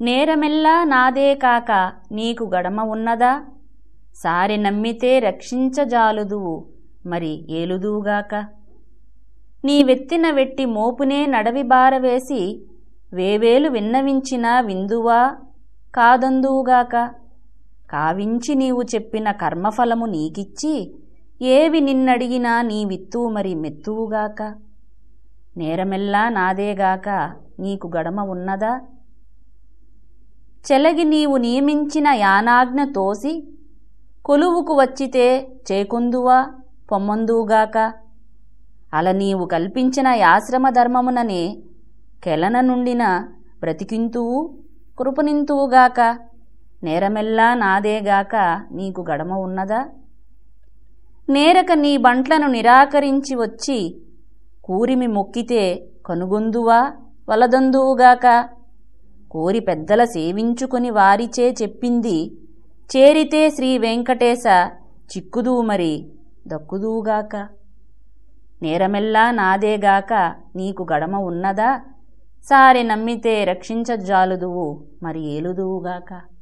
నేరమెల్లా నాదే కాక నీకు గడమ ఉన్నదా? సారి నమ్మితే రక్షించజాలుదువు మరి ఏలుదువుగాక? నీవెత్తిన వెట్టి మోపునే నడవి బారవేసి వేవేలు విన్నవించిన విందువా? కాదందువుగాక? కావించి నీవు చెప్పిన కర్మఫలము నీకిచ్చి ఏవి నిన్నడిగినా నీ విత్తువు మరి మెత్తువుగాక? నేరమెల్లా నాదేగాక నీకు గడమ ఉన్నదా? చెలగి నీవు నియమించిన యానాజ్ఞ తోసి కొలువుకు వచ్చితే చేకుందువా? పొమ్మందువుగాక. అల నీవు కల్పించిన యాశ్రమ ధర్మముననే కెలన నుండిన బ్రతికింతువు కృపనింతువుగాక. నేరమెల్లా నాదేగాక నీకు గడమ ఉన్నదా? నేరక నీ బంట్లను నిరాకరించి వచ్చి కూరిమి మొక్కితే కనుగొందువా? వలదందువుగాక. కోరి పెద్దల సేవించుకుని వారిచే చెప్పింది. చేరితే శ్రీ వెంకటేశ చిక్కుదువు మరి దక్కుదూగాక. నేరమెల్లా నాదేగాక నీకు గడమ ఉన్నదా? సారి నమ్మితే రక్షించజాలుదువు మరి ఏలుదువుగాక.